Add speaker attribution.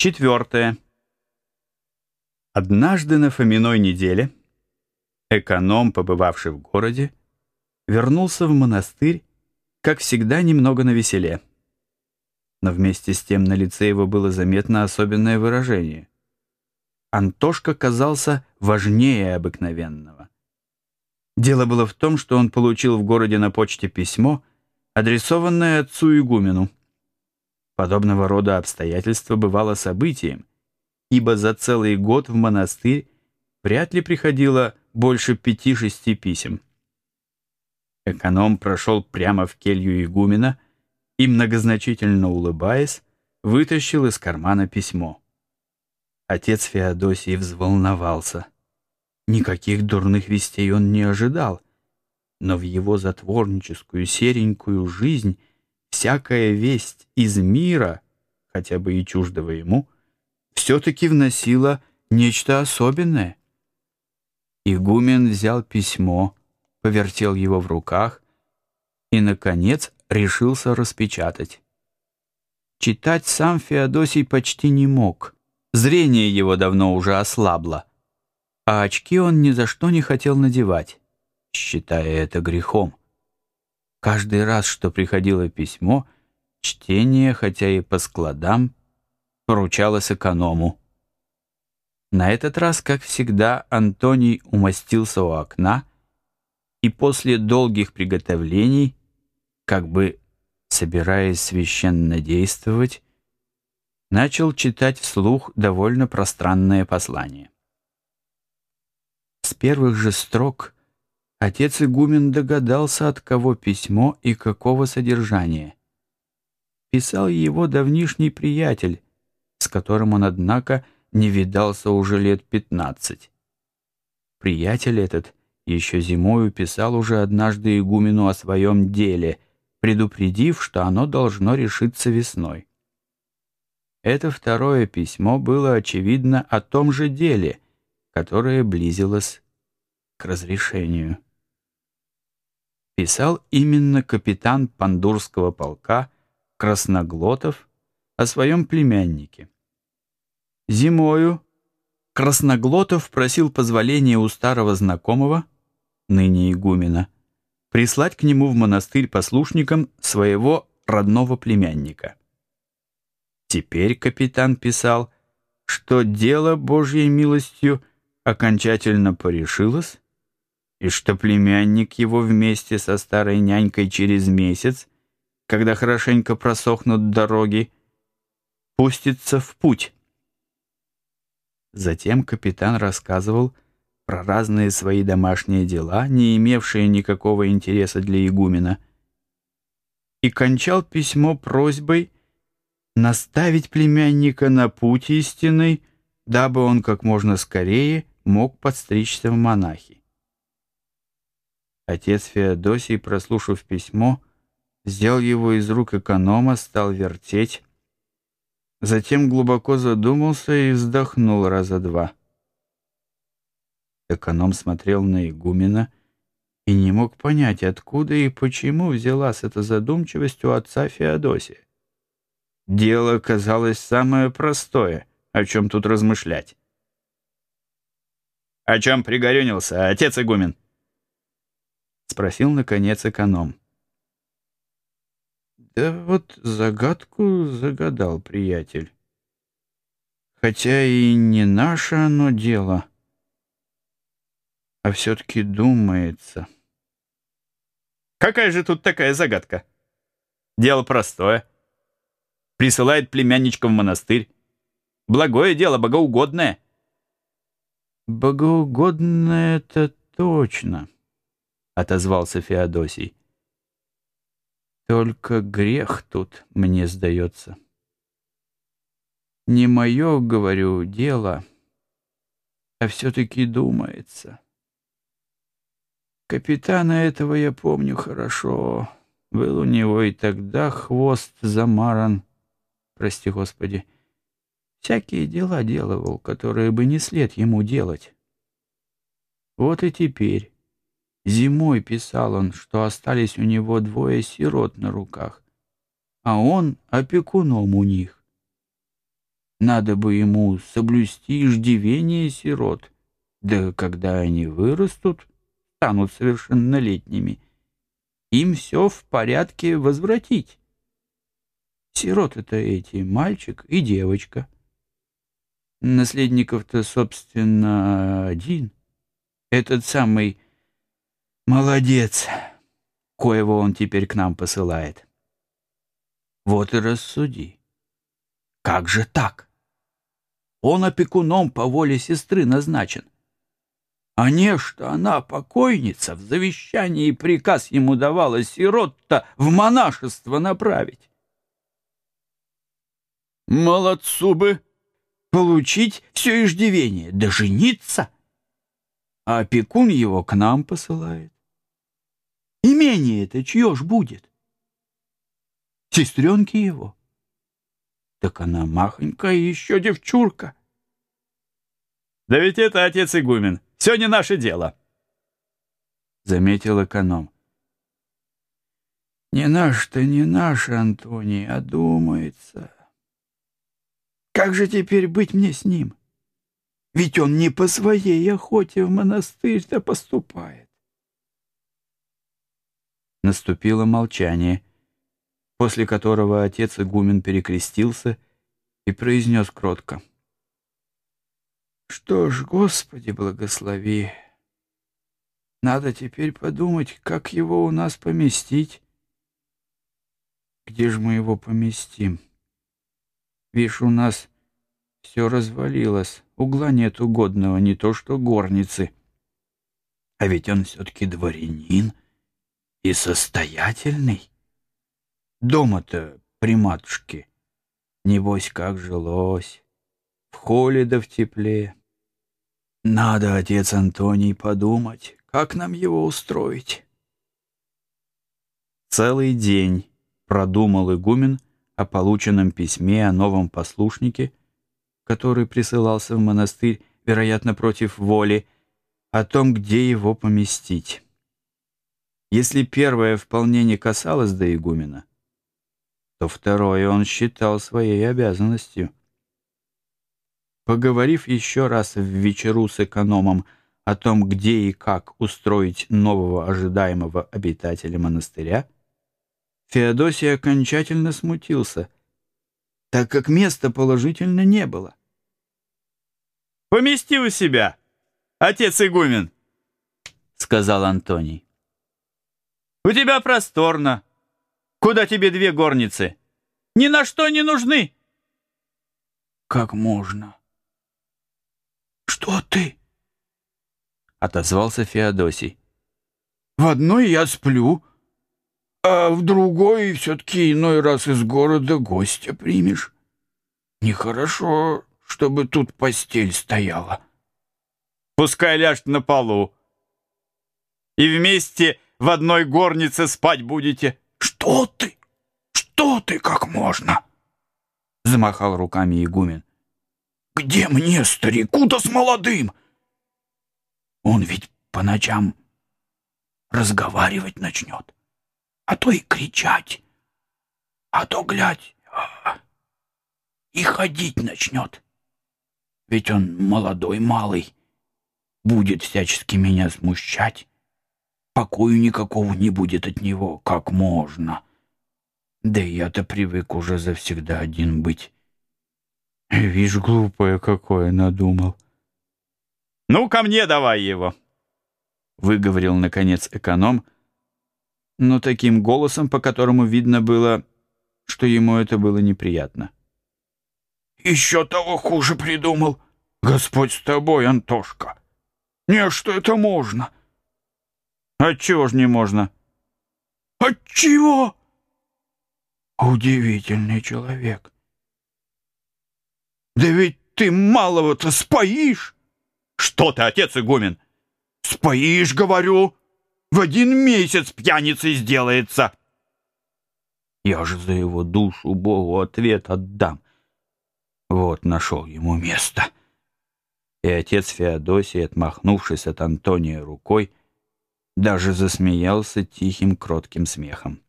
Speaker 1: Четвертое. Однажды на Фоминой неделе эконом, побывавший в городе, вернулся в монастырь, как всегда, немного навеселе. Но вместе с тем на лице его было заметно особенное выражение. Антошка казался важнее обыкновенного. Дело было в том, что он получил в городе на почте письмо, адресованное отцу игумену. Подобного рода обстоятельства бывало событием, ибо за целый год в монастырь вряд ли приходило больше пяти-шести писем. Эконом прошел прямо в келью игумена и, многозначительно улыбаясь, вытащил из кармана письмо. Отец Феодосий взволновался. Никаких дурных вестей он не ожидал, но в его затворническую серенькую жизнь всякая весть из мира, хотя бы и чуждого ему, все-таки вносила нечто особенное. Игумен взял письмо, повертел его в руках и, наконец, решился распечатать. Читать сам Феодосий почти не мог. Зрение его давно уже ослабло, а очки он ни за что не хотел надевать, считая это грехом. Каждый раз, что приходило письмо, чтение, хотя и по складам, поручалось эконому. На этот раз, как всегда, Антоний умостился у окна и после долгих приготовлений, как бы собираясь священно действовать, начал читать вслух довольно пространное послание. С первых же строк Отец игумен догадался, от кого письмо и какого содержания. Писал его давнишний приятель, с которым он, однако, не видался уже лет пятнадцать. Приятель этот еще зимою писал уже однажды игумену о своем деле, предупредив, что оно должно решиться весной. Это второе письмо было, очевидно, о том же деле, которое близилось к разрешению писал именно капитан Пандурского полка Красноглотов о своем племяннике. Зимою Красноглотов просил позволения у старого знакомого, ныне игумена, прислать к нему в монастырь послушником своего родного племянника. Теперь капитан писал, что дело Божьей милостью окончательно порешилось, и что племянник его вместе со старой нянькой через месяц, когда хорошенько просохнут дороги, пустится в путь. Затем капитан рассказывал про разные свои домашние дела, не имевшие никакого интереса для игумена, и кончал письмо просьбой наставить племянника на путь истинный, дабы он как можно скорее мог подстричься в монахи. Отец Феодосий, прослушав письмо, взял его из рук эконома, стал вертеть, затем глубоко задумался и вздохнул раза два. Эконом смотрел на игумена и не мог понять, откуда и почему взялась эта задумчивость у отца Феодосия. Дело казалось самое простое, о чем тут размышлять. «О чем пригорюнился, отец игумен?» — спросил, наконец, эконом. «Да вот загадку загадал приятель. Хотя и не наше оно дело, а все-таки думается».
Speaker 2: «Какая же тут такая загадка? Дело простое. Присылает племянничка в монастырь. Благое дело, богоугодное».
Speaker 1: «Богоугодное — это точно» отозвался Феодосий. Только грех тут, мне сдается. Не мое, говорю, дело, а все-таки думается. Капитана этого я помню хорошо. Был у него и тогда хвост замаран, прости господи. Всякие дела делал, которые бы не след ему делать. Вот и теперь Зимой писал он, что остались у него двое сирот на руках, а он опекуном у них. Надо бы ему соблюсти иждивение сирот, да когда они вырастут, станут совершеннолетними, им все в порядке возвратить. Сирот-то эти мальчик и девочка. Наследников-то, собственно, один. Этот самый молодец, коего он теперь к нам посылает. Вот и рассуди. Как же так? Он опекуном по воле сестры назначен. А не, что она покойница, в завещании приказ ему давала сирот-то в монашество направить. Молодцу бы получить все иждивение, да жениться. А опекун его к нам посылает. Имение это чье ж будет? Сестренки его. Так она махонькая еще девчурка.
Speaker 2: Да ведь это отец игумен. Все не наше дело.
Speaker 1: Заметил эконом. Не наш-то не наш, Антоний, а думается. Как же теперь быть мне с ним? Ведь он не по своей охоте в монастырь-то поступает. Наступило молчание, после которого отец игумен перекрестился и произнес кротко. «Что ж, Господи, благослови! Надо теперь подумать, как его у нас поместить. Где же мы его поместим?» Вишь, у нас все развалилось, угла нет угодного, не то что горницы. А ведь он все-таки дворянин и состоятельный. Дома-то при матушке, небось, как жилось, в холле да в тепле. Надо, отец Антоний, подумать, как нам его устроить. Целый день продумал игумен, о полученном письме о новом послушнике, который присылался в монастырь, вероятно, против воли, о том, где его поместить. Если первое вполне не касалось до игумена, то второе он считал своей обязанностью. Поговорив еще раз в вечеру с экономом о том, где и как устроить нового ожидаемого обитателя монастыря, Феодосий окончательно смутился, так как места положительно не было.
Speaker 2: «Помести у себя, отец игумен», — сказал Антоний. «У тебя просторно. Куда тебе две горницы? Ни на что не нужны».
Speaker 1: «Как можно?» «Что ты?» — отозвался Феодосий. «В одной я сплю, а в другой все-таки иной раз из города гостя примешь. Нехорошо, чтобы тут постель стояла.
Speaker 2: Пускай ляжет на полу. И вместе в одной горнице спать будете.
Speaker 1: Что ты? Что ты, как можно? Замахал руками игумен. Где мне, старику-то с молодым? Он ведь по ночам разговаривать начнет а то и кричать, а то, глядь, и ходить начнет. Ведь он молодой малый, будет всячески меня смущать. Покою никакого не будет от него, как можно. Да я-то привык уже завсегда один быть. Вишь, глупое какое надумал.
Speaker 2: «Ну, ко мне давай его!» — выговорил, наконец, эконом — но таким голосом, по которому видно было, что ему это было неприятно.
Speaker 1: «Еще того хуже придумал. Господь с тобой, Антошка. Не, что это можно?»
Speaker 2: «Отчего ж не можно?»
Speaker 1: «Отчего?» «Удивительный человек. Да ведь ты малого-то споишь!»
Speaker 2: «Что ты, отец игумен?»
Speaker 1: «Споишь, говорю!» в один месяц пьяницей сделается. Я же за его душу Богу ответ отдам. Вот нашел ему место. И отец Феодосий, отмахнувшись от Антония рукой, даже засмеялся тихим кротким смехом.